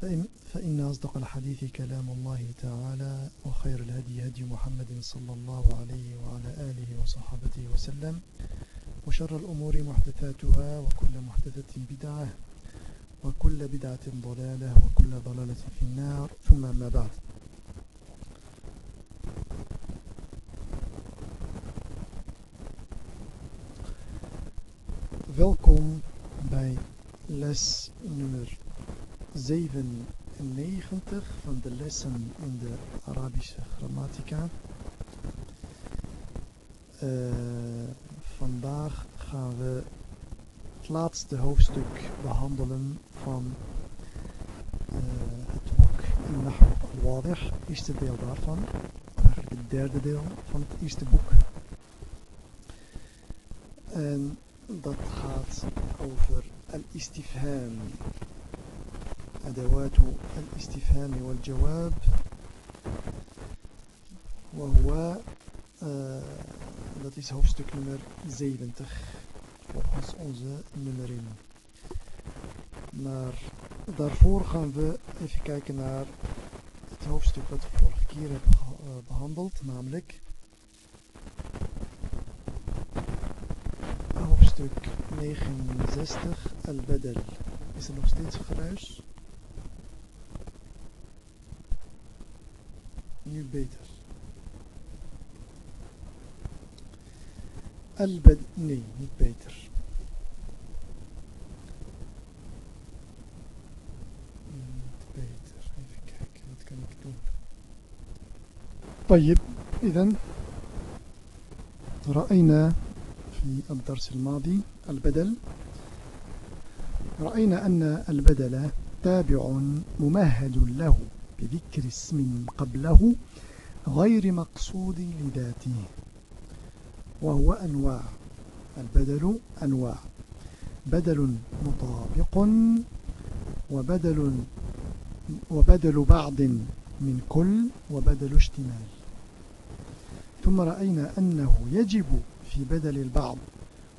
فإن, فإن أصدق الحديث كلام الله تعالى وخير الهدي هدي محمد صلى الله عليه وعلى آله وصحبه وسلم وشر الأمور محدثاتها وكل محدثة بدعة وكل بدعة ضلالة وكل ضلالة في النار ثم ما بعد. Welkom bij les nummer 97 van de lessen in de Arabische grammatica. Uh, vandaag gaan we het laatste hoofdstuk behandelen van uh, het boek in Nahu al-Wadih, eerste deel daarvan, eigenlijk het derde deel van het eerste boek. En dat gaat over al-istifham. أدوات الاستفهام والجواب وهو dat is hoofdstuk nummer 70 volgens onze nummering. Maar daarvoor gaan we even kijken naar het hoofdstuk wat we vorige keer hebben behandeld, namelijk hoofdstuk 69 Al-Badal. Is er nog steeds geruis? البيتر البد ني نيت بيتر نيت بيتر even kijken wat kan ik doen طيب اذا رأينا في الدرس الماضي البدل. رأينا أن البدل تابع ممهد له. بذكر اسم قبله غير مقصود لذاته وهو أنواع. البدل أنواع. بدل مطابق وبدل وبدل بعض من كل وبدل اشتمال. ثم رأينا أنه يجب في بدل البعض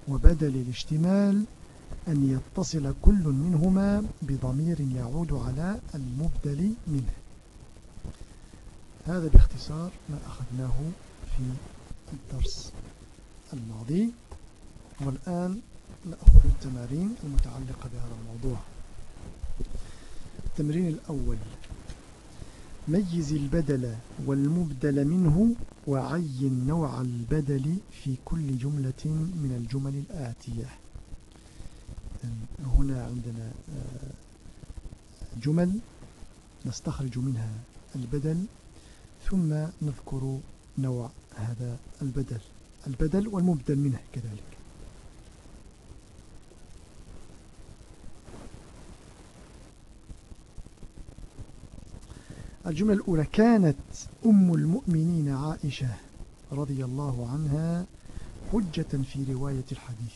وبدل الاشتمال أن يتصل كل منهما بضمير يعود على المبدل منه. هذا باختصار ما أخذناه في الدرس الماضي والآن نأخذ التمارين المتعلقة بهذا الموضوع. التمرين الأول ميز البدل والمبدل منه وعين نوع البدل في كل جملة من الجمل الآتية. هنا عندنا جمل نستخرج منها البدل ثم نذكر نوع هذا البدل. البدل والمبدل منه كذلك. الجملة الأولى كانت أم المؤمنين عائشة رضي الله عنها حجة في رواية الحديث.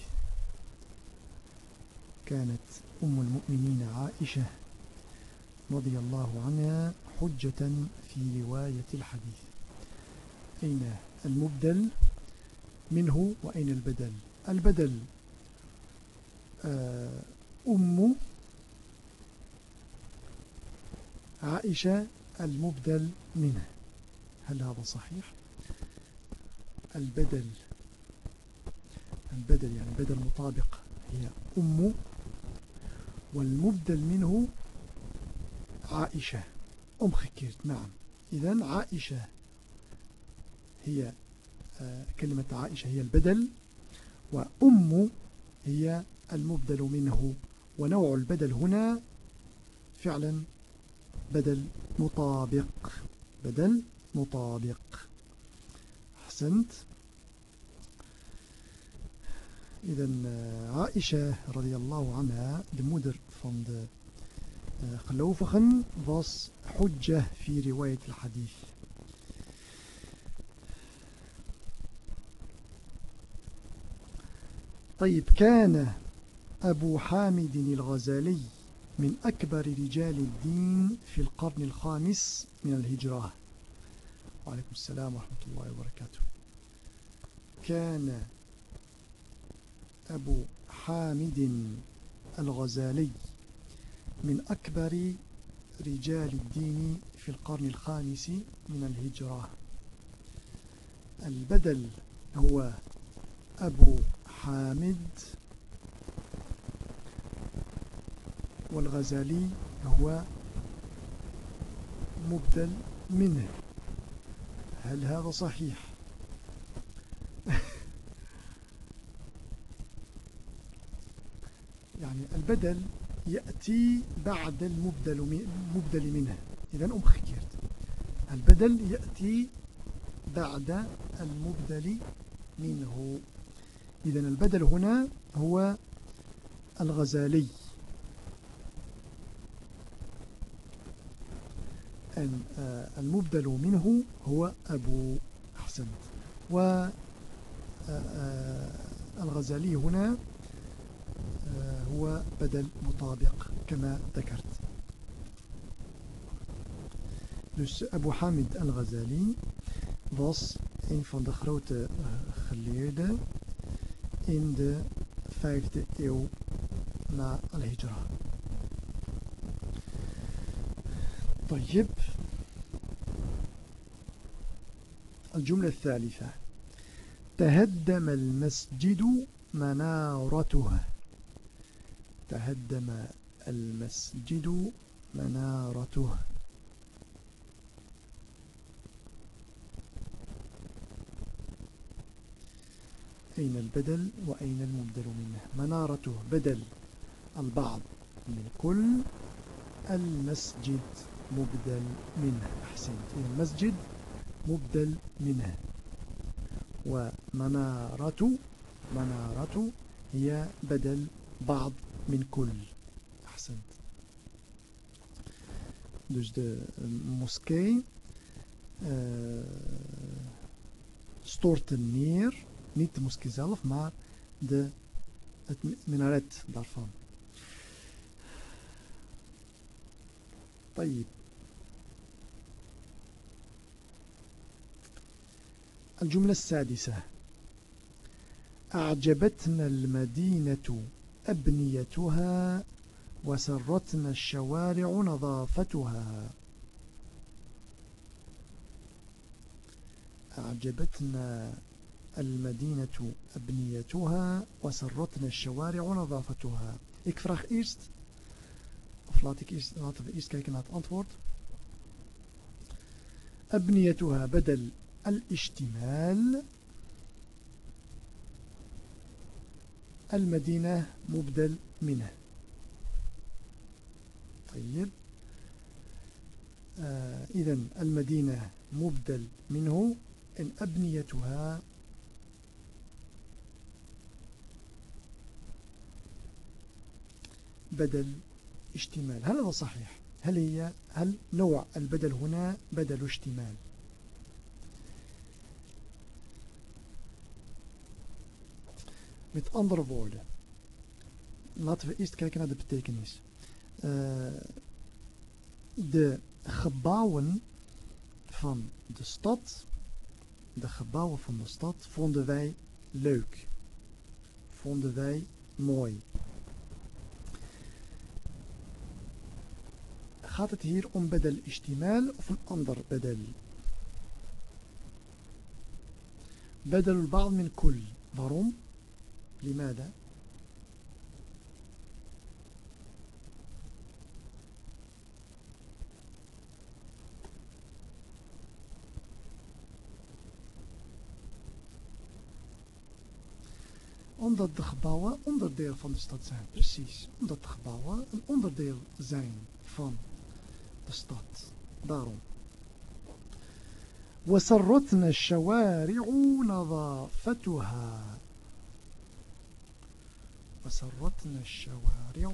كانت أم المؤمنين عائشة رضي الله عنها حجة في رواية الحديث. أين المبدل؟ منه وأين البدل؟ البدل أم عائشة المبدل منه. هل هذا صحيح؟ البدل البدل يعني بدل مطابق هي أم والمبدل منه عائشة. Omgekeerd نعم. إذن عائشة هي كلمة عائشة هي البدل وأم هي المبدل منه ونوع البدل هنا فعلا بدل مطابق. بدل مطابق. أحسنت. إذا عائشة رضي الله عنها moeder van gelovigen was hujjah fi riwayat al-hadith. طيب كان أبو حامد الغزالي من أكبر رجال الدين في القرن الخامس من الهجرة وعليكم السلام ورحمة الله وبركاته كان أبو حامد الغزالي من أكبر رجال الدين في القرن الخامس من الهجرة. البدل هو أبو حامد والغزالي هو مبدل منه. هل هذا صحيح؟ يعني البدل يأتي بعد المبدل مبدل منه إذا أمخكرت البدل يأتي بعد المبدل منه. إذا البدل هنا هو الغزالي. المبدل منه هو أبو حسن والغزالي هنا هو بدل مطابق كما ذكرت Dus Abu Hamid al-Ghazali was een van de grote geleerden in de vijfde eeuw na al-Hijra. طيب الجملة الثالثة تهدم المسجد منارته تهدم المسجد منارته. أين البدل وأين المبدل منه؟ منارته بدل البعض من كل المسجد مبدل منه. أحسنت. المسجد مبدل منه. ومنارة منارة هي بدل بعض من كل. أحسنت. dus de moskee آه، stortte neer niet moskee zelf maar de المنارات daarvan. طيب. الجملة السادسة. أعجبتنا المدينة أبنيتها وسرتنا الشوارع نظافتها. أعجبتنا المدينة أبنيتها وسرتنا الشوارع نظافتها. Ik vraag eerst, of laat ik eerst, laten we eerst kijken naar het antwoord. أبنيتها بدل الاشتمال. المدينة مبدل منه طيب. آه إذا المدينة مبدل منه إن أبنيتها بدل اشتمال. هل هذا صحيح؟ هل هي هل نوع البدل هنا بدل اشتمال؟ Met andere woorden. Laten we eerst kijken naar de betekenis. Uh, de gebouwen van de stad, de gebouwen van de stad vonden wij leuk. Vonden wij mooi. Gaat het hier om bedel ishtimal of een ander bedel? Bedel al-ba'd min kul. Waarom? لماذا؟ Omdat de gebouwen onderdeel van de stad zijn. Precies. Omdat de gebouwen een onderdeel zijn van de stad. Daarom. وسرتنا الشوارع نظافتها وسرتنا الشوارع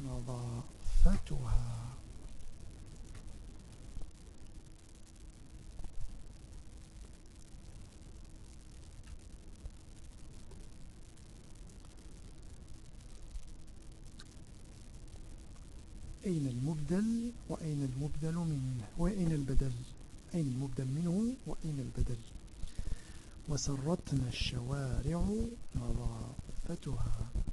نظافتها. أين المبدل وأين المبدل منه؟ وأين البدل؟ أين المبدل منه وأين البدل؟ وسرتنا الشوارع نظافتها.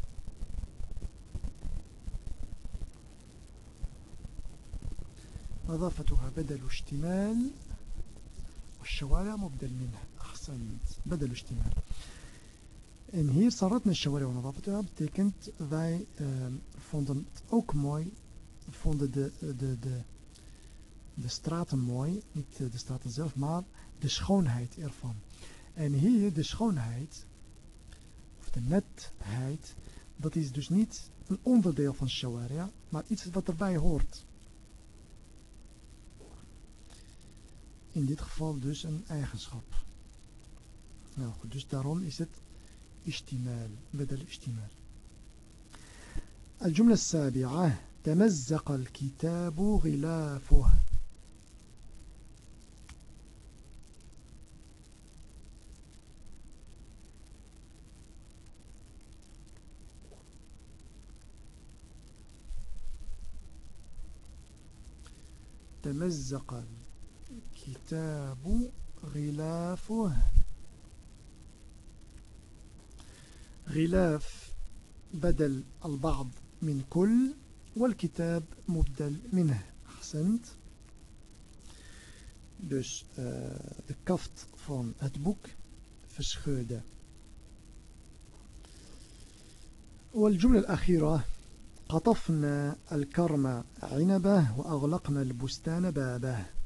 نظافتها بدل اشتمال والشوارع مبدل منه أحسنت بدل اشتمال En hier Saratna Shawari wa Nadafatuha betekent wij uh, vonden het ook mooi, vonden de, de, de, de straten mooi, niet de straten zelf, maar de schoonheid ervan. En hier de schoonheid, of de netheid, dat is dus niet een onderdeel van Shawaria, maar iets wat erbij hoort. In dit geval dus een eigenschap. Nou goed, dus daarom is het اشتمال بدل اشتمال الجملة السابعة تمزق الكتاب غلافه تمزق الكتاب غلافه. غلاف بدل البعض من كل والكتاب مبدل منه. أحسنت. Dus uh, de kaft van het boek verscheurde. والجملة الأخيرة قطفنا الكرم عنبه وأغلقنا البستان بابه.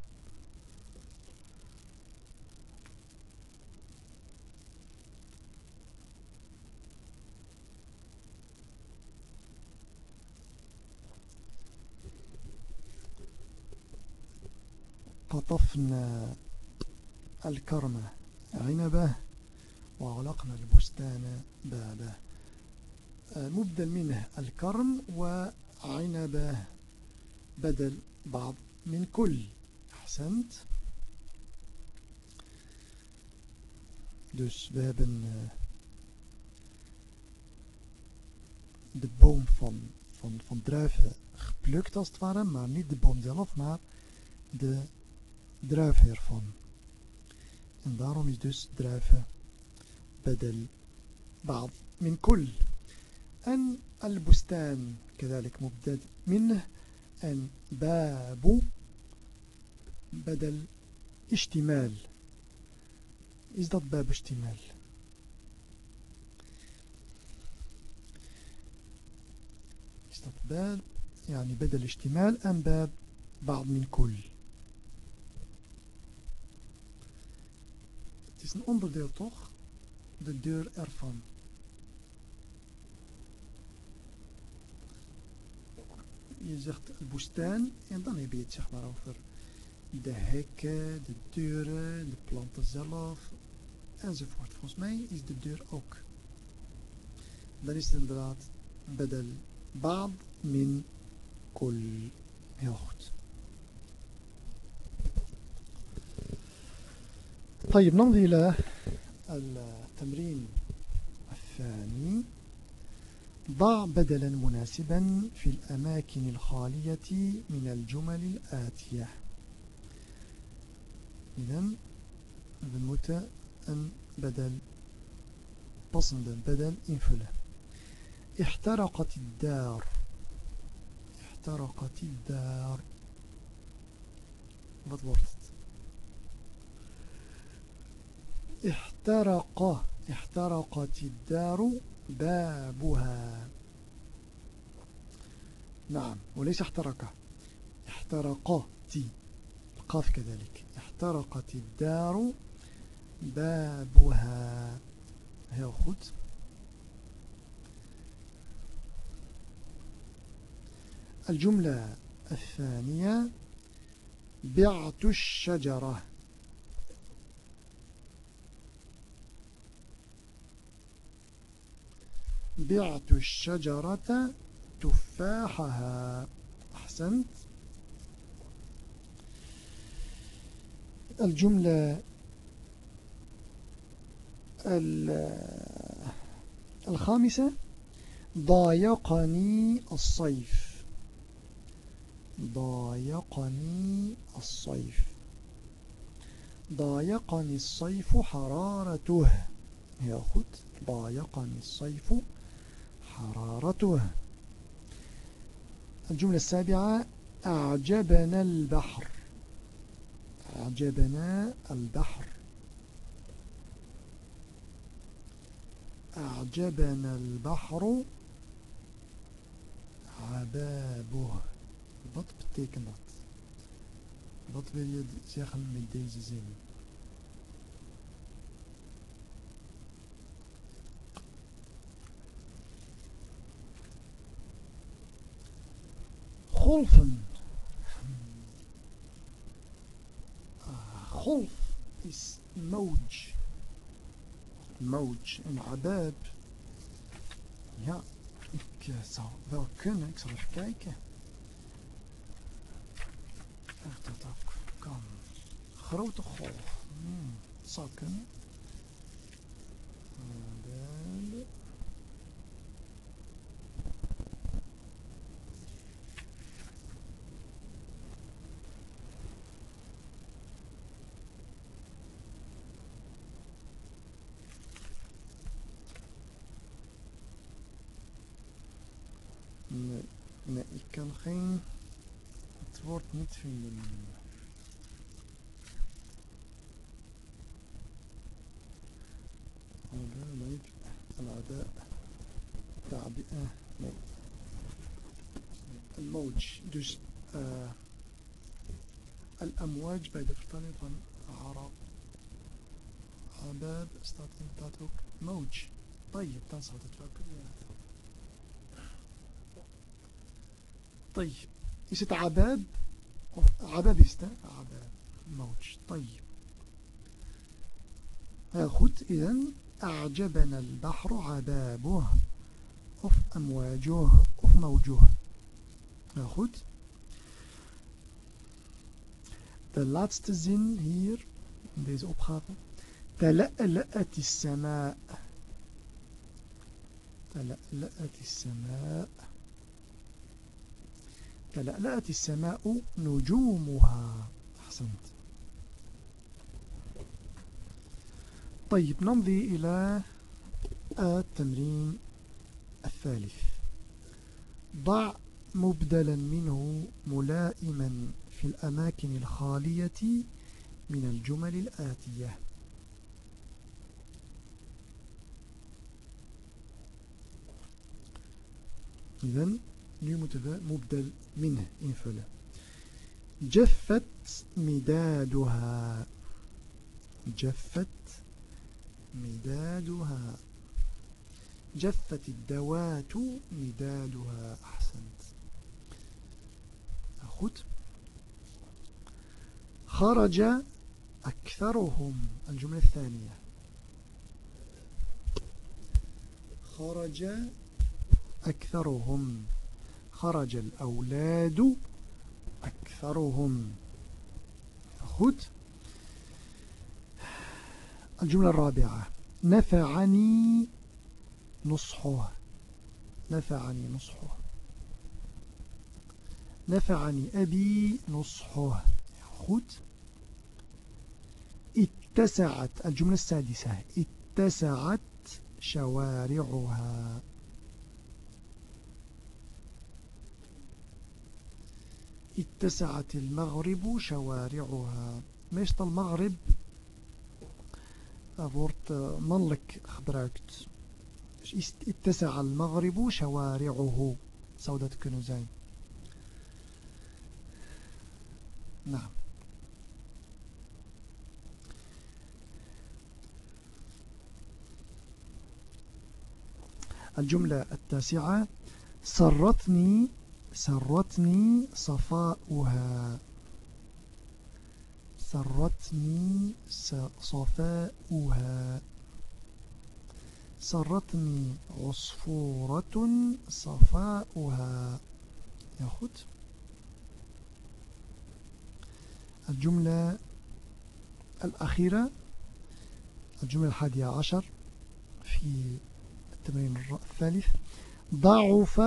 قطفنا الكرم عنبه وغلقنا البستان بابه مبدل منه الكرم وعنبه بدل بعض من كل أحسنت Dus we hebben uh, de boom van, van, van druiven geplukt als het ware, maar niet de boom zelf, maar de druiven ervan. En daarom is بدل بعض من كل. أن البستان كذلك مبدل منه. أن باب بدل اشتمال. is باب اشتمال. is باب يعني بدل اشتمال أم باب بعض من كل. Is een onderdeel toch? De deur ervan. Je zegt boestijn en dan heb je het zeg maar over de hekken, de deuren, de planten zelf enzovoort. Volgens mij is de deur ook. Dan is het inderdaad bedel baad min kul. Heel goed. طيب نمضي إلى التمرين الثاني. ضع بدلا مناسبا في الأماكن الخالية من الجمل الآتية. إذن we een بدل passende بدل invullen احترقت الدار. احترقت الدار. wat احترق احترقت الدار بابها. نعم وليس احترق احترقت. القاف كذلك. احترقت الدار بابها. heel goed الجملة الثانية بعت الشجرة. بعت الشجرة تفاحها. أحسنت. الجملة الخامسة ضايقني الصيف. ضايقني الصيف. ضايقني الصيف حرارته. ياخد ضايقني الصيف حرارته الجملة السابعة أعجبنا البحر. أعجبنا البحر. أعجبنا البحر. عبابه. Wat betekent dat? Wat wil je zeggen met? Golven. Ah, golf is moj. Moj en abab. Ja, ik uh, zou wel kunnen. Ik zal even kijken. Echt dat dat kan. Grote golf. Hmm, zou kunnen. Nee, woord niet vinden. هذا ما يجب العداء تعبئة الموج جزء آه، الأمواج بعد فرطانيطا عرب عباب استطلتاتوك موج. طيب تنصر تتفاكر طيب إذا عباب of عباب is het طيب. heel goed إذن أعجبنا البحر عبابه. of أمواجه of موجه. heel goed de laatste zin in deze opgave تلألأت السماء. تلألأت السماء. تلألأت السماء نجومها. أحسنت. طيب نمضي إلى التمرين الثالث. ضع مبدلا منه ملائما في الأماكن الخالية من الجمل الآتية. إذن Nu moeten we mubdal min invullen. جفت مدادها. جفت مدادها. جفت الدوات مدادها. أحسنت. goed خرج أكثرهم. الجملة الثانية. خرج أكثرهم. خرج الأولاد أكثرهم. خد الجملة الرابعة. نفعني نصحه نفعني نصحه نفعني أبي نصحه خد اتسعت. الجملة السادسة. اتسعت شوارعها. اتسعت المغرب شوارعها. meestal المغرب؟ wordt mannelijk gebruikt اتسع المغرب شوارعه. zou dat نعم. الجملة التاسعة. سرتني سرتني صفاؤها. سرتني صفاؤها. سرتني عصفورة صفاؤها. ياخد الجملة الأخيرة. الجملة الحادية عشر في التمرين الثالث. ضعف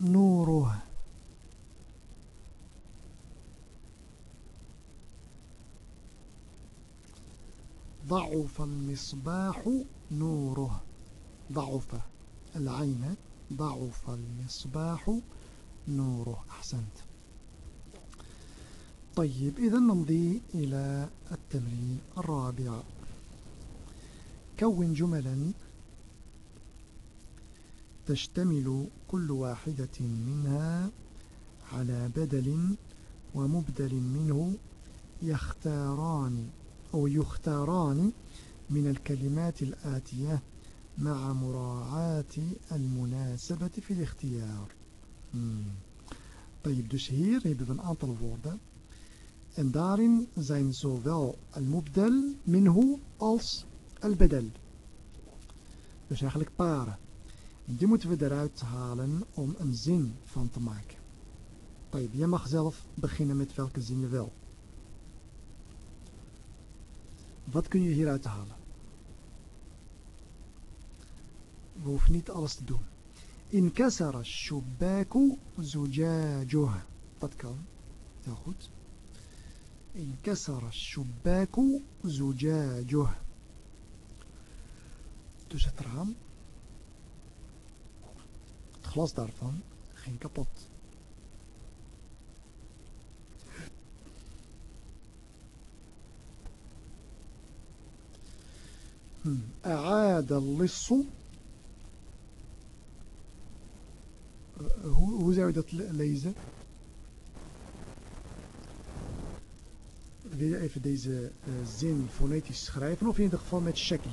نوره. ضعف المصباح نوره. ضعف العين ضعف المصباح نوره. أحسنت. طيب إذا نمضي إلى التمرين الرابع. كون جملا تشتمل كل واحدة منها على بدل ومبدل منه يختاران. أو يختاران من الكلمات الآتية مع مراعاة المناسبة في الاختيار طيب dus hier hebben we een aantal woorden en daarin zijn zowel al-mubdal minhu als al-badal dus eigenlijk paren die moeten we eruit halen om een zin van te maken طيب je mag zelf beginnen met welke zin je wil wat kun je hieruit halen we hoeven niet alles te doen انكسر الشباك زجاجه dat kan heel goed انكسر الشباك زجاجه dus het raam het glas daarvan ging kapot أعاد اللص hoe, zou je dat lezen? Wil je even deze uh, zin fonetisch schrijven of in ieder geval met shakli?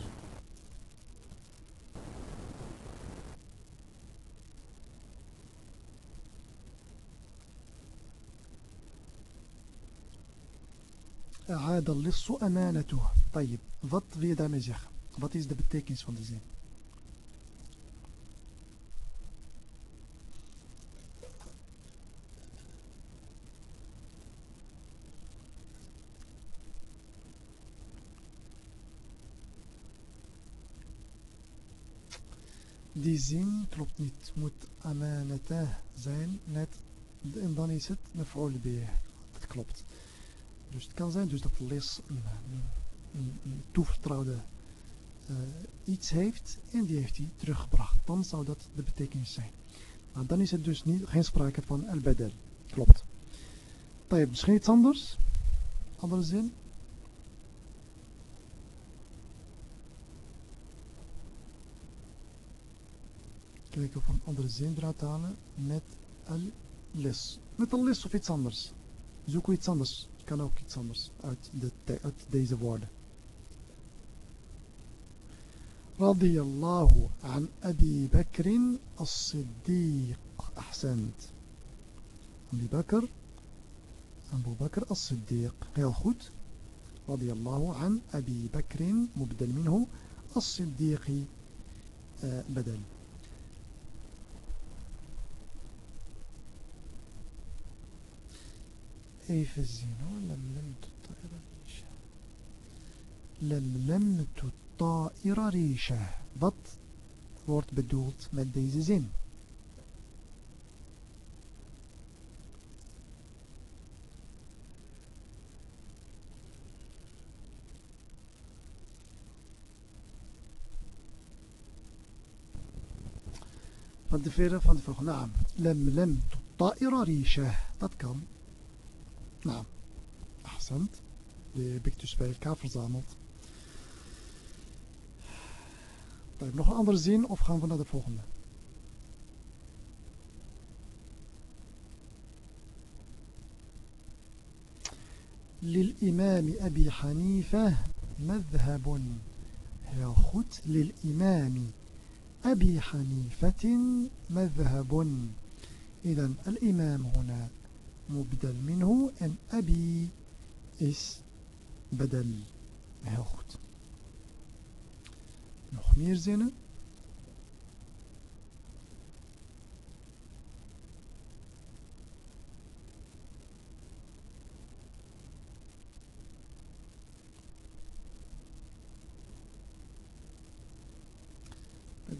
أعاد اللص أمانته طيب wat wil je daarmee zeggen wat is de betekenis van de zin Die zin klopt niet. Moet amanatah zijn. Net, en dan is het mef'ul. Dat klopt. Dus het kan zijn dus dat les een, een, een toevertrouwde iets heeft en die heeft hij teruggebracht. Dan zou dat de betekenis zijn. Maar dan is het dus niet, geen sprake van al-badal. Klopt. Tayyip, misschien iets anders? Andere zin? kijken of een andere zin eruit halen met al-les. Met al-les of iets anders. Zoek iets anders. Kan ook iets anders uit, uit deze woorden. رضي الله عن أبي بكر الصديق أحسنت أبي بكر أبو بكر الصديق heel رضي الله عن أبي بكر مبدل منه الصديق بدل Even zien hoor. Lemlemtu ta'ira risha. Lemlemtu ta'ira risha. Wat wordt bedoeld met deze zin? Van de verre van de volgende naam. Lem lem ta'ira risha. Dat kan. Nou, accent. Die heb ik dus bij elkaar verzameld. Nog een andere zin of gaan we naar de volgende? للإمام أبي حنيفة مذهب heel goed للإمام أبي حنيفة مذهب إذا الإمام هنا مبدل منه en abi is بدل heel goed nog meer zinnen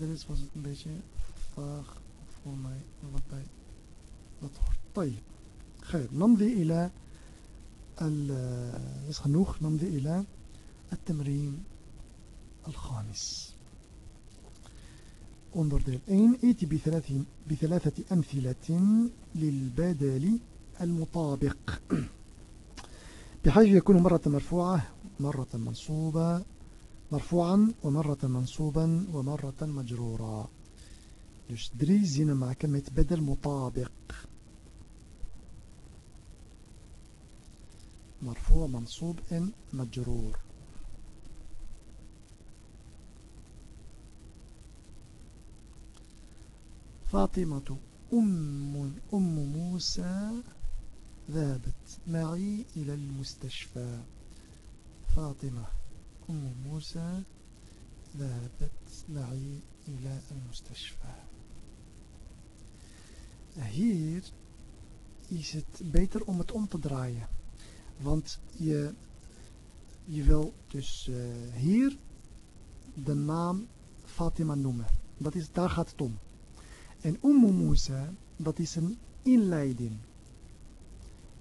de rest was het een beetje vaag voor mij wat bij dat hoort. طيب خير نمضي إلى is genoeg نمضي إلى التمرين الخامس. onderdeel 1 ائتي بثلاث بثلاثة أمثلة للبدل المطابق. بحيث يكون مرة مرفوعة مرة منصوبة مرفوعا ومرة منصوبا ومرة مجرورا Dus drie zinnen maken met bedel mutabiq. مرفوع منصوب en مجرور. فاطمة أم, أم موسى ذهبت معي إلى المستشفى فاطمة أم موسى ذهبت معي إلى المستشفى Hier is het beter om het om te draaien. Want je, je wil dus uh, hier de naam Fatima noemen. Dat is, daar gaat het om. En Ummu Musa, dat is een inleiding.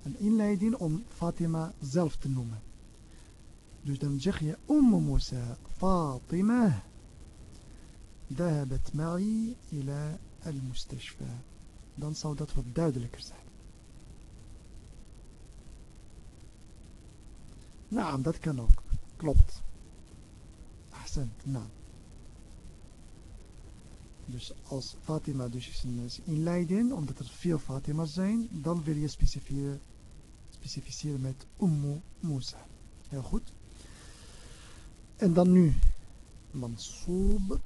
Een inleiding om Fatima zelf te noemen. Dus dan zeg je Ummu Musa, Fatima, ذهبت معي إلى المستشفى. Dan zou dat wat duidelijker zijn. Nou, dat kan ook. Klopt. Ahsend, nou. Dus als Fatima dus is een inleiding, omdat er veel Fatima's zijn, dan wil je specificeren, specificeren met Ummu Musa. Heel goed. En dan nu Mansoob.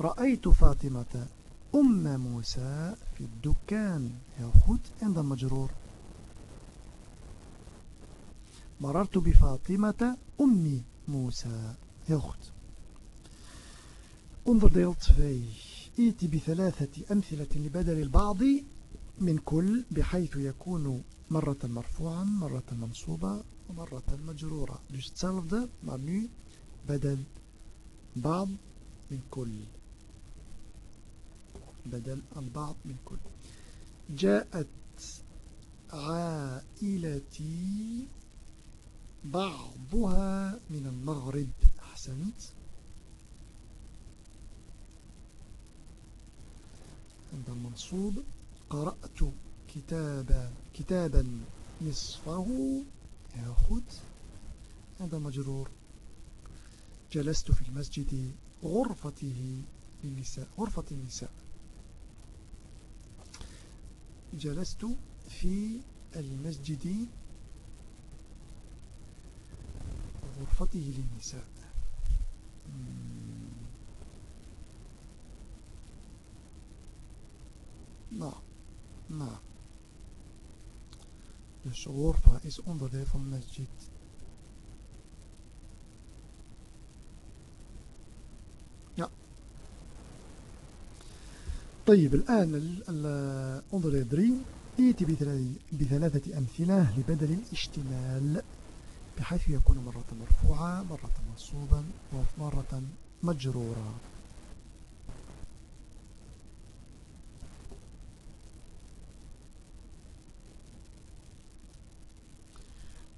رأيت فاطمة أم موسى في الدكان heel goed en dan مجرور مررت بفاطمة أمي موسى heel goed onderdeel 2 ائتي بثلاثة أمثلة لبدل البعض من كل بحيث يكون مرة مرفوعا مرة منصوبة ومرة مجرورة dus hetzelfde maar nu بدل بعض من كل. بدل البعض من كل. جاءت عائلتي بعضها من المغرب. أحسنت. عند المنصوب قرأت كتابا كتابا نصفه. ياخذ هذا مجرور. جلست في المسجد غرفته للنساء غرفة النساء. جلست في المسجد غرفته للنساء نعم نعم Dus غرفة is onderdeel van masjid. Ja. طيب الآن onderdeel 3 ائتي بثلاثة أمثلة لبدل الاشتمال بحيث يكون مرة مرفوعة مرة منصوبا ومرة مجرورا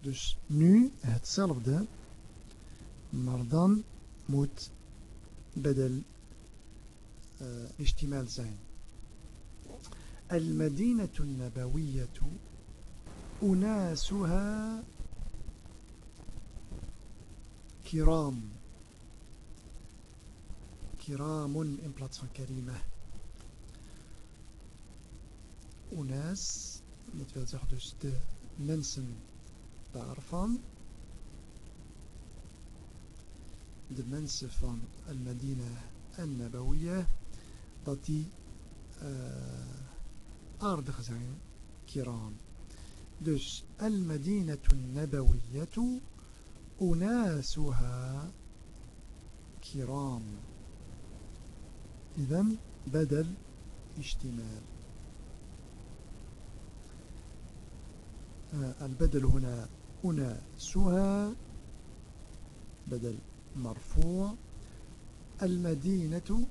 Dus nu hetzelfde, maar dan moet bedel uh, ishtimal zijn. المدينة النبوية أناسها kiram. Kiramun in plaats van karima. Unas, dat wil zeggen dus de mensen daarvan. De mensen van Al-Madina en Nabawiya, dat die uh, aardig zijn, kiram. Dus Al-Madina Nabawiyatu أناسها كرام. إذا بدل اشتمال. البدل هنا أناسها بدل مرفوع. المدينة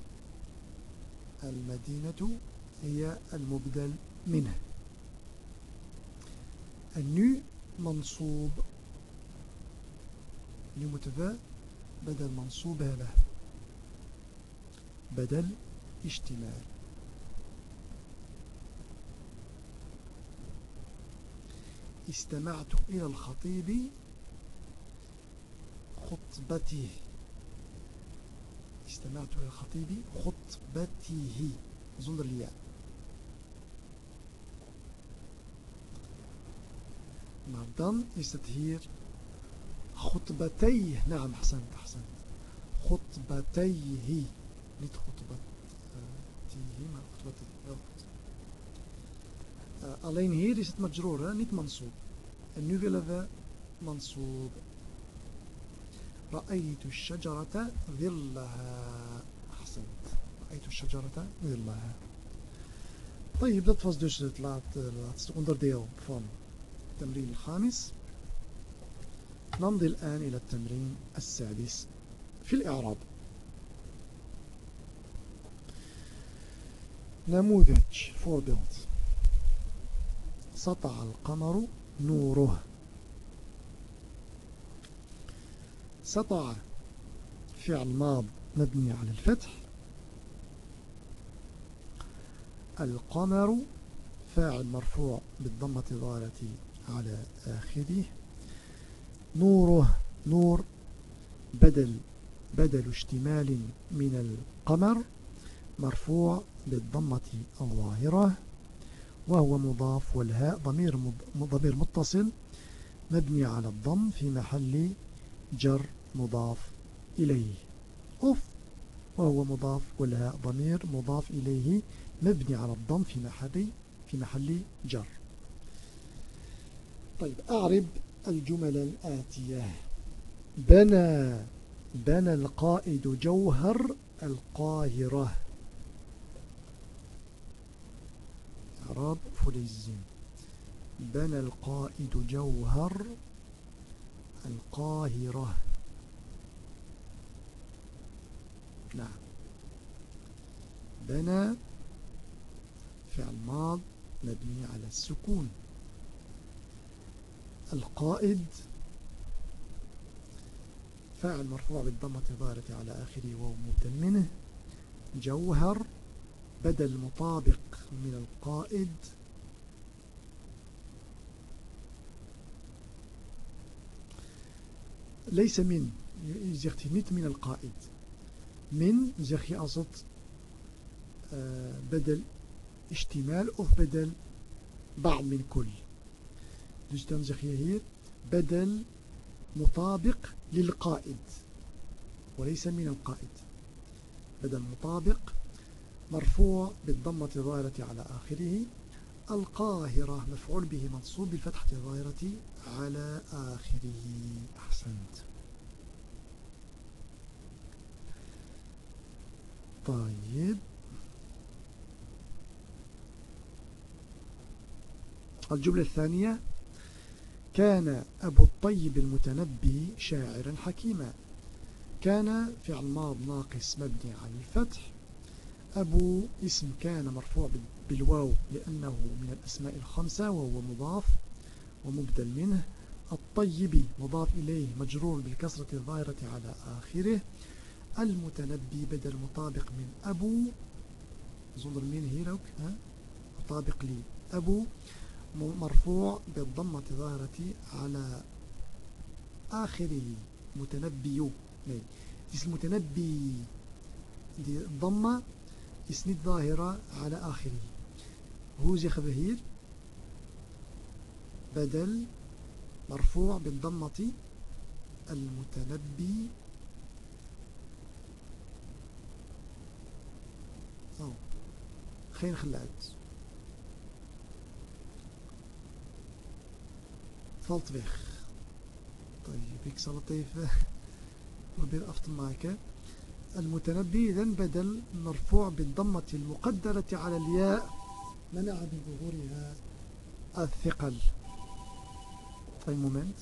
المدينة هي المبدل منه. En nu we بدل منصوب hebben. بدل اشتمال. استمعت إلى الخطيب خطبته. استمعت إلى الخطيب خطبته. zonder الياء maar dan is het hier خطبتيه. نعم حسنت حسنت خطبتيه ليت خطبتيه؟ ما خطبتيه ألين آه، hier is مجرورة آه؟ نيت منصوب. mansoob en nu منصوب. رأيت الشجرة ظلها. أحسنت. رأيت الشجرة ظلها. طيب ده فاز دوش لات لات ستوندر ديل فون التمرين الخامس. نمضي الآن إلى التمرين السادس في الإعراب. نموذج voorbeeld سطع القمر نوره. سطع فعل ماض مبني على الفتح. القمر فاعل مرفوع بالضمة الظاهرة على آخره. نوره نور بدل بدل اشتمال من القمر مرفوع بالضمة الظاهرة وهو مضاف والهاء ضمير ضمير متصل مبني على الضم في محل جر مضاف إليه. أوف! وهو مضاف والهاء ضمير مضاف إليه مبني على الضم في محل في محل جر. طيب أعرب الجمل الآتية. بنى بنى القائد جوهر القاهرة. إعراب فليزين بنى القائد جوهر القاهرة. نعم. بنى فعل ماض مبني على السكون. القائد فاعل مرفوع بالضمة الظاهرة على آخره وهو متمنه جوهر بدل مطابق من القائد. ليس من niet من القائد. من als het uh, بدل اشتمال of بدل بعض من كل. Dus dan بدل مطابق للقائد وليس من القائد. بدل مطابق مرفوع بالضمة الظاهرة على آخره القاهرة مفعول به منصوب بالفتحة الظاهرة على آخره. أحسنت. طيب. الجملة الثانية. كان أبو الطيب المتنبي شاعرا حكيما. كان فعل ماض ناقص مبني على الفتح. أبو اسم كان مرفوع بالواو لأنه من الأسماء الخمسة وهو مضاف ومبدل منه. الطيب مضاف إليه مجرور بالكسرة الظاهرة على آخره. المتنبي بدل مطابق من أبو. زندر مين هيروك مطابق لي. أبو. مرفوع بالضمة الظاهرة على آخره متنبي het is المتنبي die ضمة niet ظاهرة على آخره. hoe zeggen we بدل مرفوع بالضمة المتنبي. oh, geen geluid valt weg. Ik zal het even proberen af te maken. المتنبي إذن بدل مرفوع بالضمة المقدرة على الياء منع من ظهورها الثقل طيب مومنت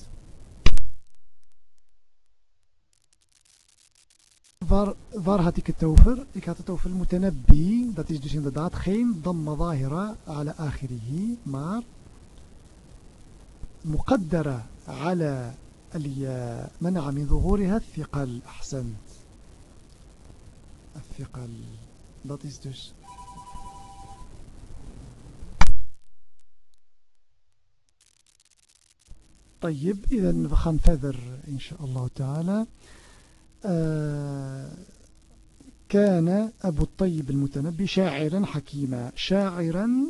Waar, waar had ik het over? Ik had het over المتنبي. Dat is dus inderdaad geen damma zahira ala akhirihi, maar مقدرة على الياء منع من ظهورها الثقل. أحسنت الثقل. Dat طيب إذا we verder إن شاء الله تعالى. آه كان أبو الطيب المتنبي شاعرا حكيما. شاعرا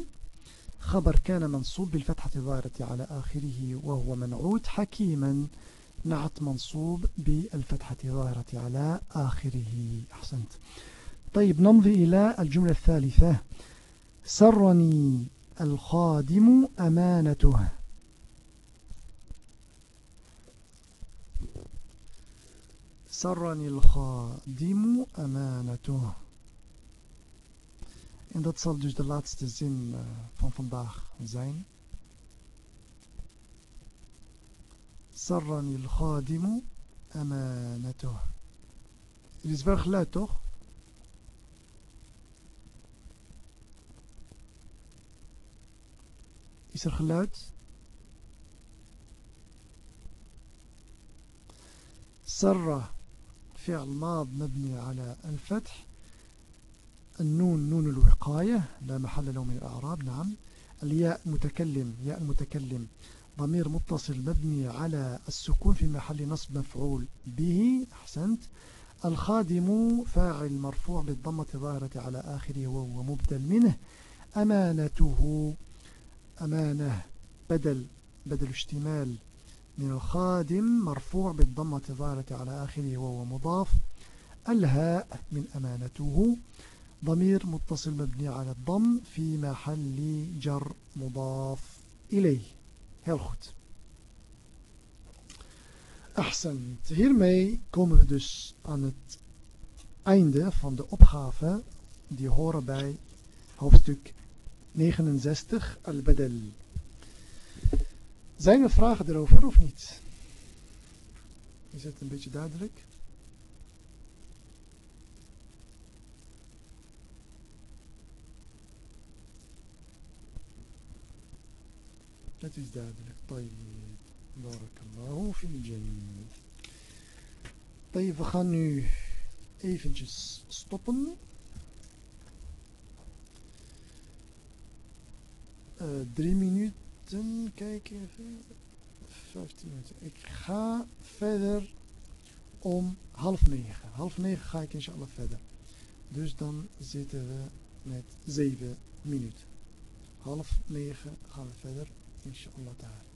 خبر كان منصوب بالفتحة الظاهرة على آخره وهو منعوت حكيما. نعت منصوب بالفتحة الظاهرة على آخره. أحسنت. طيب نمضي إلى الجملة الثالثة. سرني الخادم أمانته. سرني الخادم أمانته. En dat zal dus de laatste zin uh, van vandaag zijn. Sarrani al-khadimu amanatuh. Het is wel geluid toch? Is er geluid? سر فعل ماض مبني على الفتح النون نون الوقاية لا محل له من الأعراب نعم. الياء متكلم ياء المتكلم ضمير متصل مبني على السكون في محل نصب مفعول به أحسنت. الخادم فاعل مرفوع بالضمة ظاهرة على آخره وهو مبدل منه. أمانته أمانة بدل بدل اشتمال من الخادم مرفوع بالضمة ظاهرة على آخره وهو مضاف. الهاء من أمانته. ضمير متصل مبني على الضم في محل جر مضاف إليه heel goed Ahsend. Hiermee komen we dus aan het einde van de opgave die horen bij hoofdstuk 69 Al-Badal. Zijn er vragen erover of niet? Is het een beetje duidelijk? Het is duidelijk. طيب بارك الله في الجميع طيب we gaan nu eventjes stoppen uh, drie minuten kijken even 15 minuten ik ga verder om half negen half negen ga ik inshallah verder dus dan zitten we met zeven minuten half negen gaan we verder إن شاء الله تعالى.